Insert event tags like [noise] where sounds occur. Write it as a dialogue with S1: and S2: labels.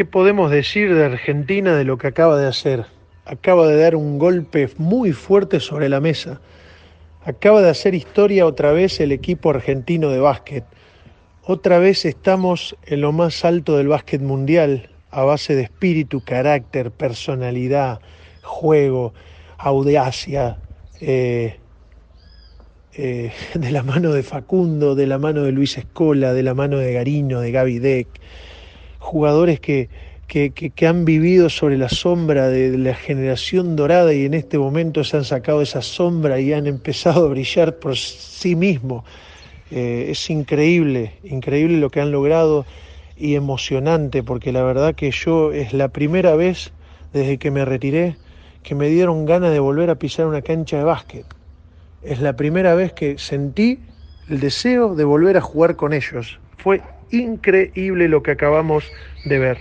S1: ¿Qué podemos decir de Argentina de lo que acaba de hacer? Acaba de dar un golpe muy fuerte sobre la mesa. Acaba de hacer historia otra vez el equipo argentino de básquet. Otra vez estamos en lo más alto del básquet mundial, a base de espíritu, carácter, personalidad, juego, audacia, eh, eh, [laughs] de la mano de Facundo, de la mano de Luis Escola, de la mano de Garino, de Gaby Deck, jugadores que, que, que, han vivido sobre la sombra de la generación dorada y en este momento se han sacado esa sombra y han empezado a brillar por sí mismos. Eh, es increíble, increíble lo que han logrado y emocionante, porque la verdad que yo es la primera vez desde que me retiré que me dieron ganas de volver a pisar una cancha de básquet es la primera vez que sentí el deseo de volver a jugar con ellos. Fue increíble lo que acabamos de ver.